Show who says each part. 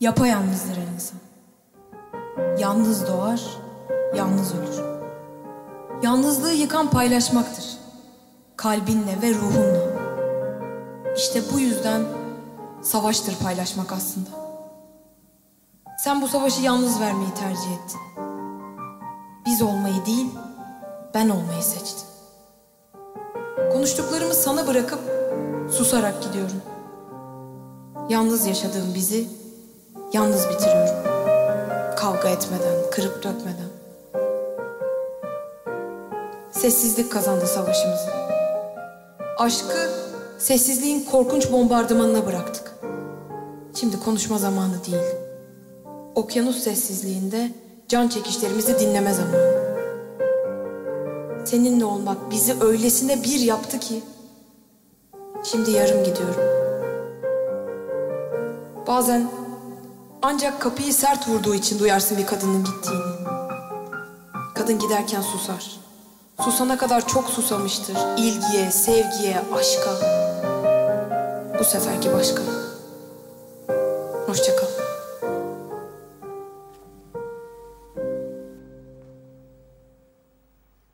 Speaker 1: Yapayalnızdır her insan. Yalnız doğar, yalnız ölür. Yalnızlığı yıkan paylaşmaktır. Kalbinle ve ruhunla. İşte bu yüzden savaştır paylaşmak aslında. Sen bu savaşı yalnız vermeyi tercih ettin. Biz olmayı değil, ben olmayı seçtin. Konuştuklarımı sana bırakıp susarak gidiyorum. Yalnız yaşadığım bizi yalnız bitiriyorum. Kavga etmeden, kırıp dökmeden. Sessizlik kazandı savaşımızı. Aşkı sessizliğin korkunç bombardımanına bıraktık. Şimdi konuşma zamanı değil. Okyanus sessizliğinde can çekişlerimizi dinleme zamanı. Seninle olmak bizi öylesine bir yaptı ki şimdi yarım gidiyorum. Bazen ancak kapıyı sert vurduğu için duyarsın bir kadının gittiğini. Kadın giderken susar. Susana kadar çok susamıştır. İlgiye, sevgiye, aşka. Bu seferki başka. Hoşça kal.